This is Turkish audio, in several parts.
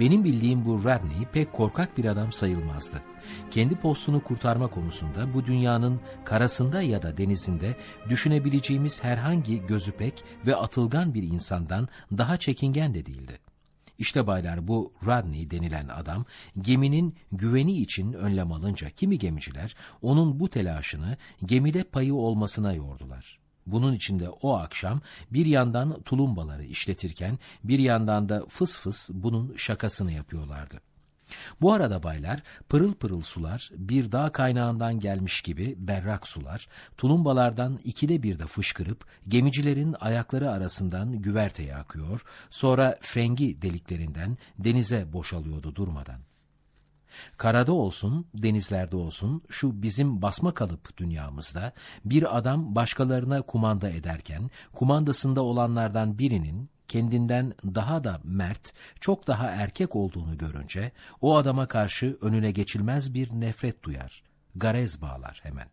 Benim bildiğim bu Radney pek korkak bir adam sayılmazdı. Kendi postunu kurtarma konusunda bu dünyanın karasında ya da denizinde düşünebileceğimiz herhangi gözüpek ve atılgan bir insandan daha çekingen de değildi. İşte baylar bu Radney denilen adam geminin güveni için önlem alınca kimi gemiciler onun bu telaşını gemide payı olmasına yordular. Bunun içinde o akşam bir yandan tulumbaları işletirken bir yandan da fıs fıs bunun şakasını yapıyorlardı. Bu arada baylar pırıl pırıl sular bir dağ kaynağından gelmiş gibi berrak sular tulumbalardan ikide bir de fışkırıp gemicilerin ayakları arasından güverteye akıyor sonra frengi deliklerinden denize boşalıyordu durmadan. Karada olsun, denizlerde olsun, şu bizim basma kalıp dünyamızda bir adam başkalarına kumanda ederken, kumandasında olanlardan birinin kendinden daha da mert, çok daha erkek olduğunu görünce, o adama karşı önüne geçilmez bir nefret duyar, garez bağlar hemen.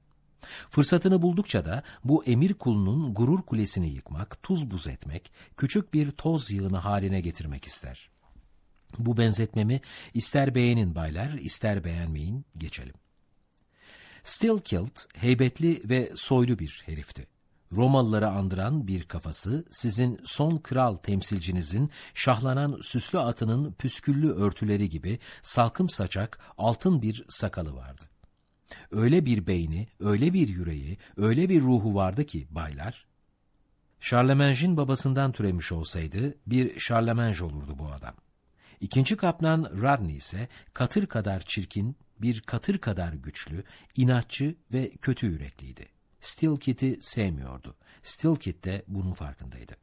Fırsatını buldukça da bu emir kulunun gurur kulesini yıkmak, tuz buz etmek, küçük bir toz yığını haline getirmek ister. Bu benzetmemi ister beğenin baylar, ister beğenmeyin, geçelim. Stilkilt heybetli ve soylu bir herifti. Romalıları andıran bir kafası, sizin son kral temsilcinizin şahlanan süslü atının püsküllü örtüleri gibi salkım saçak altın bir sakalı vardı. Öyle bir beyni, öyle bir yüreği, öyle bir ruhu vardı ki baylar, Charlemagne'in babasından türemiş olsaydı bir Charlemagne olurdu bu adam. İkinci kaplan Radney ise katır kadar çirkin, bir katır kadar güçlü, inatçı ve kötü yürekliydi. Stilkit'i sevmiyordu. Stilkit de bunun farkındaydı.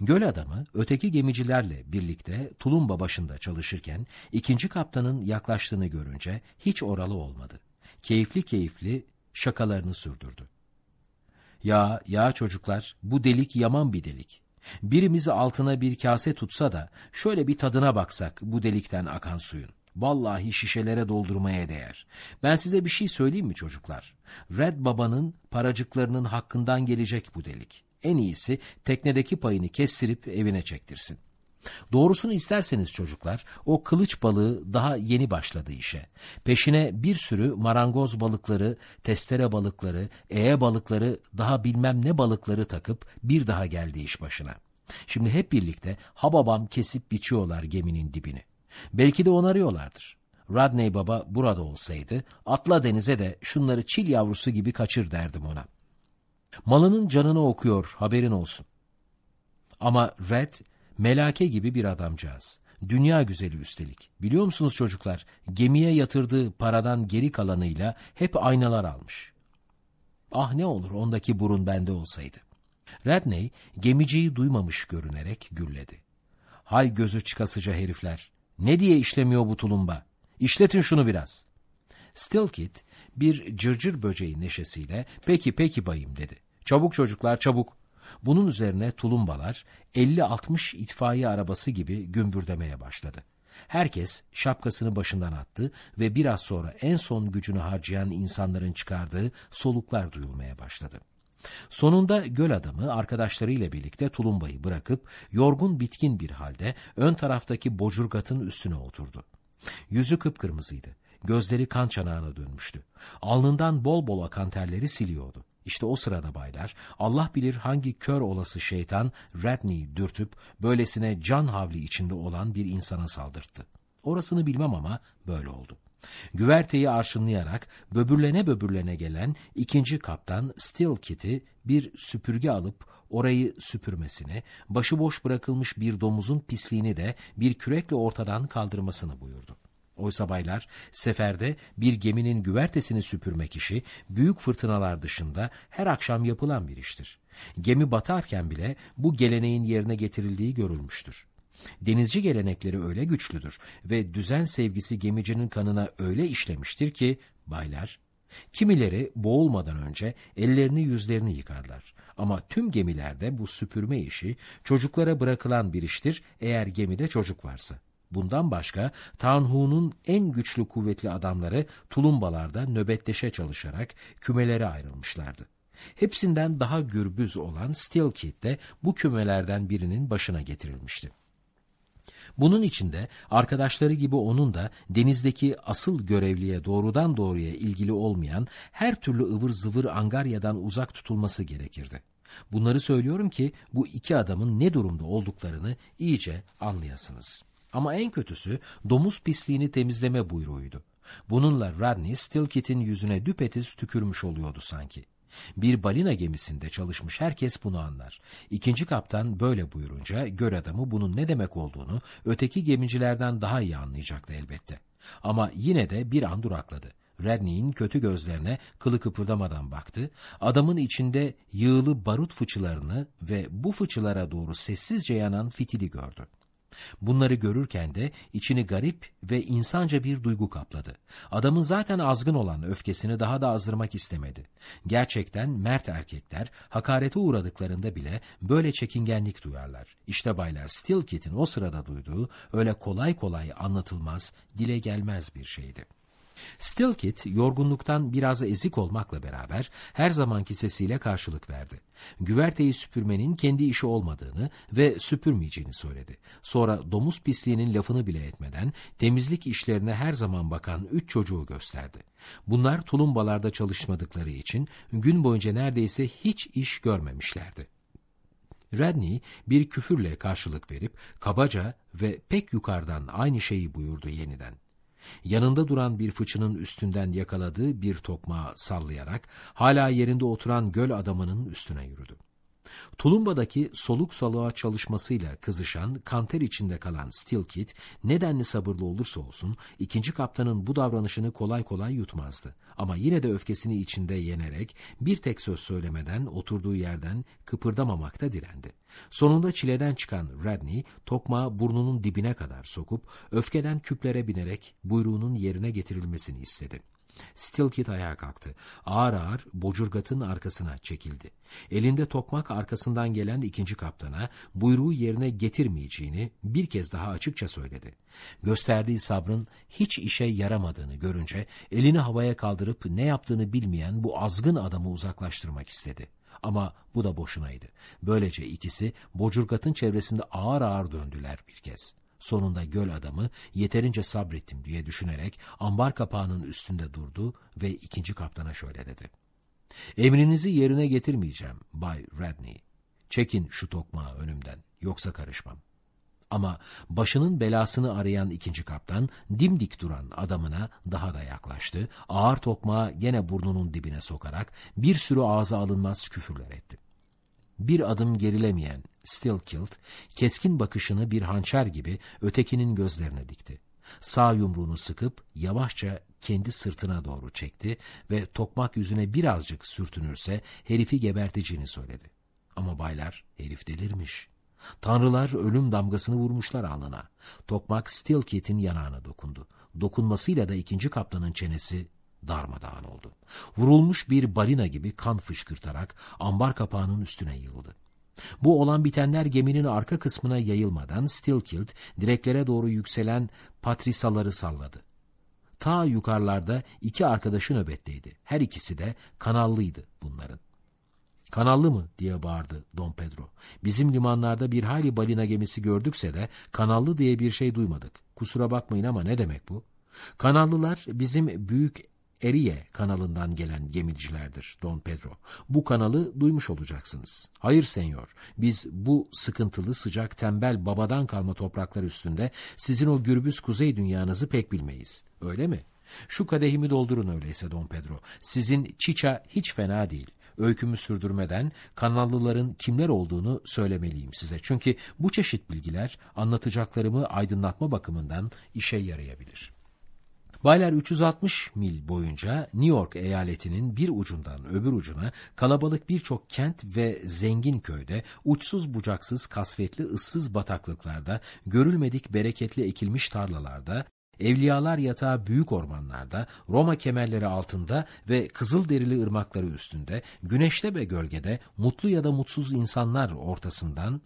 Göl adamı öteki gemicilerle birlikte tulumba başında çalışırken ikinci kaptanın yaklaştığını görünce hiç oralı olmadı. Keyifli keyifli şakalarını sürdürdü. Ya ya çocuklar bu delik yaman bir delik. Birimizi altına bir kase tutsa da şöyle bir tadına baksak bu delikten akan suyun. Vallahi şişelere doldurmaya değer. Ben size bir şey söyleyeyim mi çocuklar? Red Baba'nın paracıklarının hakkından gelecek bu delik. En iyisi teknedeki payını kestirip evine çektirsin. Doğrusunu isterseniz çocuklar, o kılıç balığı daha yeni başladı işe. Peşine bir sürü marangoz balıkları, testere balıkları, eye balıkları, daha bilmem ne balıkları takıp bir daha geldi iş başına. Şimdi hep birlikte hababam kesip biçiyorlar geminin dibini. Belki de onarıyorlardır. Radney baba burada olsaydı, atla denize de şunları çil yavrusu gibi kaçır derdim ona. Malının canını okuyor, haberin olsun. Ama Red, melake gibi bir adamcağız. Dünya güzeli üstelik. Biliyor musunuz çocuklar, gemiye yatırdığı paradan geri kalanıyla hep aynalar almış. Ah ne olur ondaki burun bende olsaydı. Radney gemiciyi duymamış görünerek gürledi. Hay gözü çıkasıca herifler. Ne diye işlemiyor bu tulumba? İşletin şunu biraz. Stilkit bir cırcır böceği neşesiyle peki peki bayım dedi. Çabuk çocuklar çabuk. Bunun üzerine tulumbalar 50-60 itfaiye arabası gibi gümbürdemeye başladı. Herkes şapkasını başından attı ve biraz sonra en son gücünü harcayan insanların çıkardığı soluklar duyulmaya başladı. Sonunda göl adamı arkadaşlarıyla birlikte tulumbayı bırakıp yorgun bitkin bir halde ön taraftaki bocurgatın üstüne oturdu. Yüzü kıpkırmızıydı. Gözleri kan çanağına dönmüştü. Alnından bol bol akan terleri siliyordu. İşte o sırada baylar, Allah bilir hangi kör olası şeytan Radney'i dürtüp böylesine can havli içinde olan bir insana saldırttı. Orasını bilmem ama böyle oldu. Güverteyi arşınlayarak böbürlene böbürlene gelen ikinci kaptan Stillkit'i bir süpürge alıp orayı süpürmesini, başıboş bırakılmış bir domuzun pisliğini de bir kürekle ortadan kaldırmasını buyurdu. Oysa baylar, seferde bir geminin güvertesini süpürmek işi büyük fırtınalar dışında her akşam yapılan bir iştir. Gemi batarken bile bu geleneğin yerine getirildiği görülmüştür. Denizci gelenekleri öyle güçlüdür ve düzen sevgisi gemicinin kanına öyle işlemiştir ki, baylar, kimileri boğulmadan önce ellerini yüzlerini yıkarlar. Ama tüm gemilerde bu süpürme işi çocuklara bırakılan bir iştir eğer gemide çocuk varsa. Bundan başka Tanhu'nun en güçlü kuvvetli adamları tulumbalarda nöbetleşe çalışarak kümelere ayrılmışlardı. Hepsinden daha gürbüz olan Steelkit de bu kümelerden birinin başına getirilmişti. Bunun içinde arkadaşları gibi onun da denizdeki asıl görevliye doğrudan doğruya ilgili olmayan her türlü ıvır zıvır angaryadan uzak tutulması gerekirdi. Bunları söylüyorum ki bu iki adamın ne durumda olduklarını iyice anlayasınız. Ama en kötüsü domuz pisliğini temizleme buyruğuydu. Bununla Rodney Stilkit'in yüzüne düpetiz tükürmüş oluyordu sanki. Bir balina gemisinde çalışmış herkes bunu anlar. İkinci kaptan böyle buyurunca göl adamı bunun ne demek olduğunu öteki gemicilerden daha iyi anlayacaktı elbette. Ama yine de bir an durakladı. Redney'in kötü gözlerine kılı kıpırdamadan baktı. Adamın içinde yığılı barut fıçılarını ve bu fıçılara doğru sessizce yanan fitili gördü. Bunları görürken de içini garip ve insanca bir duygu kapladı. Adamın zaten azgın olan öfkesini daha da azdırmak istemedi. Gerçekten mert erkekler hakarete uğradıklarında bile böyle çekingenlik duyarlar. İşte baylar Stilkit'in o sırada duyduğu öyle kolay kolay anlatılmaz, dile gelmez bir şeydi. Stilkit yorgunluktan biraz ezik olmakla beraber her zamanki sesiyle karşılık verdi. Güverteyi süpürmenin kendi işi olmadığını ve süpürmeyeceğini söyledi. Sonra domuz pisliğinin lafını bile etmeden temizlik işlerine her zaman bakan üç çocuğu gösterdi. Bunlar tulumbalarda çalışmadıkları için gün boyunca neredeyse hiç iş görmemişlerdi. Redney bir küfürle karşılık verip kabaca ve pek yukarıdan aynı şeyi buyurdu yeniden. Yanında duran bir fıçının üstünden yakaladığı bir tokmağı sallayarak hala yerinde oturan göl adamının üstüne yürüdü. Tulumbadaki soluk soluğa çalışmasıyla kızışan, kanter içinde kalan Stilkit, nedenli sabırlı olursa olsun, ikinci kaptanın bu davranışını kolay kolay yutmazdı. Ama yine de öfkesini içinde yenerek, bir tek söz söylemeden oturduğu yerden kıpırdamamakta direndi. Sonunda çileden çıkan Radney, tokmağı burnunun dibine kadar sokup, öfkeden küplere binerek buyruğunun yerine getirilmesini istedi. Stilkit ayağa kalktı. Ağır ağır bocurgatın arkasına çekildi. Elinde tokmak arkasından gelen ikinci kaptana buyruğu yerine getirmeyeceğini bir kez daha açıkça söyledi. Gösterdiği sabrın hiç işe yaramadığını görünce elini havaya kaldırıp ne yaptığını bilmeyen bu azgın adamı uzaklaştırmak istedi. Ama bu da boşunaydı. Böylece ikisi bocurgatın çevresinde ağır ağır döndüler bir kez. Sonunda göl adamı yeterince sabrettim diye düşünerek ambar kapağının üstünde durdu ve ikinci kaptana şöyle dedi. Emrinizi yerine getirmeyeceğim Bay Radney. Çekin şu tokmağı önümden yoksa karışmam. Ama başının belasını arayan ikinci kaptan dimdik duran adamına daha da yaklaştı. Ağır tokmağı gene burnunun dibine sokarak bir sürü ağza alınmaz küfürler etti. Bir adım gerilemeyen Stillkilt, keskin bakışını bir hançer gibi ötekinin gözlerine dikti. Sağ yumruğunu sıkıp yavaşça kendi sırtına doğru çekti ve tokmak yüzüne birazcık sürtünürse herifi geberteceğini söyledi. Ama baylar herif delirmiş. Tanrılar ölüm damgasını vurmuşlar alnına. Tokmak Stillkit'in yanağına dokundu. Dokunmasıyla da ikinci kaptanın çenesi darmadağın oldu. Vurulmuş bir balina gibi kan fışkırtarak ambar kapağının üstüne yığıldı. Bu olan bitenler geminin arka kısmına yayılmadan Stilkilt direklere doğru yükselen patrisaları salladı. Ta yukarılarda iki arkadaşı nöbetteydi. Her ikisi de kanallıydı bunların. Kanallı mı diye bağırdı Don Pedro. Bizim limanlarda bir hayli balina gemisi gördükse de kanallı diye bir şey duymadık. Kusura bakmayın ama ne demek bu? Kanallılar bizim büyük Eriye kanalından gelen gemicilerdir Don Pedro. Bu kanalı duymuş olacaksınız. Hayır senyor, biz bu sıkıntılı sıcak tembel babadan kalma topraklar üstünde sizin o gürbüz kuzey dünyanızı pek bilmeyiz. Öyle mi? Şu kadehimi doldurun öyleyse Don Pedro. Sizin çiça hiç fena değil. Öykümü sürdürmeden kanallıların kimler olduğunu söylemeliyim size. Çünkü bu çeşit bilgiler anlatacaklarımı aydınlatma bakımından işe yarayabilir. Baylar 360 mil boyunca New York eyaletinin bir ucundan öbür ucuna kalabalık birçok kent ve zengin köyde uçsuz bucaksız kasvetli ıssız bataklıklarda görülmedik bereketli ekilmiş tarlalarda Evliyalar yatağı büyük ormanlarda, Roma kemerleri altında ve kızıl derili ırmakları üstünde, güneşte ve gölgede mutlu ya da mutsuz insanlar ortasından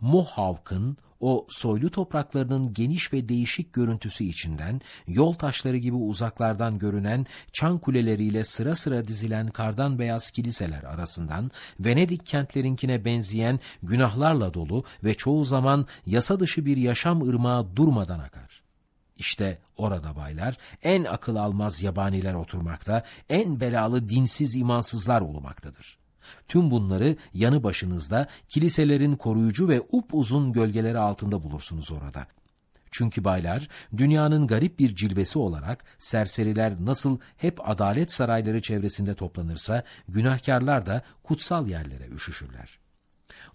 Mohawk'ın o soylu topraklarının geniş ve değişik görüntüsü içinden, yol taşları gibi uzaklardan görünen çan kuleleriyle sıra sıra dizilen kardan beyaz kiliseler arasından, Venedik kentlerinkine benzeyen günahlarla dolu ve çoğu zaman yasa dışı bir yaşam ırmağı durmadan akar. İşte orada baylar en akıl almaz yabaniler oturmakta, en belalı dinsiz imansızlar olmaktadır. Tüm bunları yanı başınızda kiliselerin koruyucu ve upuzun gölgeleri altında bulursunuz orada. Çünkü baylar, dünyanın garip bir cilvesi olarak serseriler nasıl hep adalet sarayları çevresinde toplanırsa, günahkarlar da kutsal yerlere üşüşürler.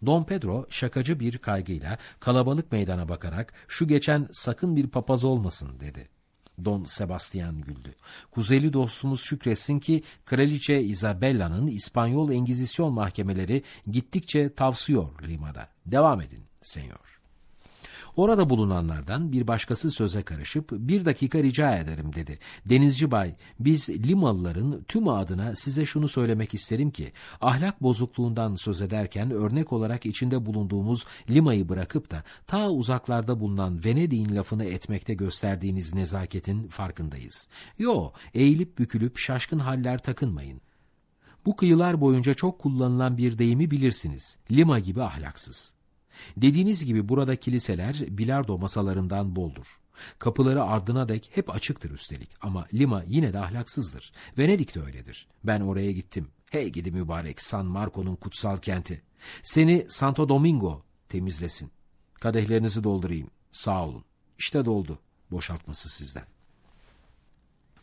Don Pedro şakacı bir kaygıyla kalabalık meydana bakarak şu geçen sakın bir papaz olmasın dedi. Don Sebastian güldü. Kuzeyli dostumuz şükretsin ki Kraliçe Isabella'nın İspanyol Engizisyon mahkemeleri gittikçe tavsiyor Lima'da. Devam edin, senyor. Orada bulunanlardan bir başkası söze karışıp bir dakika rica ederim dedi. Denizci Bay biz Limalıların tüm adına size şunu söylemek isterim ki ahlak bozukluğundan söz ederken örnek olarak içinde bulunduğumuz Lima'yı bırakıp da ta uzaklarda bulunan Venedik'in lafını etmekte gösterdiğiniz nezaketin farkındayız. Yo eğilip bükülüp şaşkın haller takınmayın. Bu kıyılar boyunca çok kullanılan bir deyimi bilirsiniz. Lima gibi ahlaksız. Dediğiniz gibi burada kiliseler bilardo masalarından boldur. Kapıları ardına dek hep açıktır üstelik ama Lima yine de ahlaksızdır. Venedik de öyledir. Ben oraya gittim. Hey gidi mübarek San Marco'nun kutsal kenti. Seni Santo Domingo temizlesin. Kadehlerinizi doldurayım. Sağ olun. İşte doldu. Boşaltması sizden.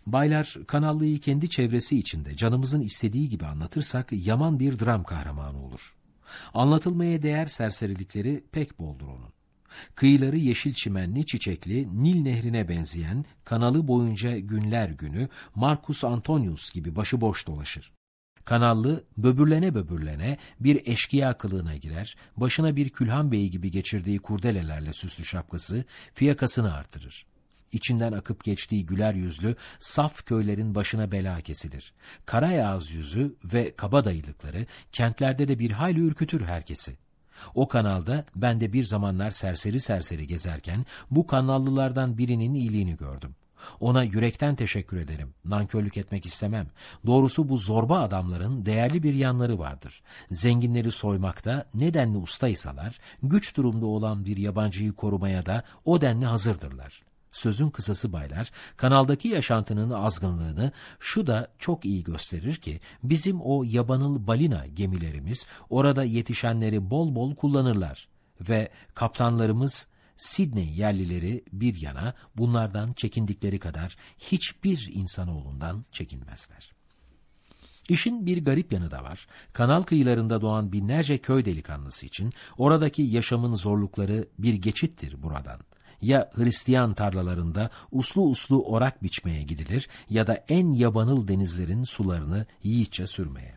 Baylar, kanallıyı kendi çevresi içinde canımızın istediği gibi anlatırsak yaman bir dram kahramanı olur. Anlatılmaya değer serserilikleri pek boldur onun. Kıyıları yeşil çimenli çiçekli Nil nehrine benzeyen kanalı boyunca günler günü Marcus Antonius gibi başıboş dolaşır. Kanallı böbürlene böbürlene bir eşkıya kılığına girer, başına bir külhan beyi gibi geçirdiği kurdelelerle süslü şapkası fiyakasını artırır içinden akıp geçtiği güler yüzlü, saf köylerin başına bela kesilir. Karayağız yüzü ve kabadayılıkları kentlerde de bir hayli ürkütür herkesi. O kanalda ben de bir zamanlar serseri serseri gezerken bu kanallılardan birinin iyiliğini gördüm. Ona yürekten teşekkür ederim. Nankörlük etmek istemem. Doğrusu bu zorba adamların değerli bir yanları vardır. Zenginleri soymakta nedenli ustaysalar, güç durumda olan bir yabancıyı korumaya da o denli hazırdırlar sözün kısası baylar, kanaldaki yaşantının azgınlığını şu da çok iyi gösterir ki bizim o yabanıl balina gemilerimiz orada yetişenleri bol bol kullanırlar ve kaptanlarımız Sidney yerlileri bir yana bunlardan çekindikleri kadar hiçbir insanoğlundan çekinmezler. İşin bir garip yanı da var. Kanal kıyılarında doğan binlerce köy delikanlısı için oradaki yaşamın zorlukları bir geçittir buradan ya Hristiyan tarlalarında uslu uslu orak biçmeye gidilir ya da en yabanıl denizlerin sularını yiğitçe sürmeye.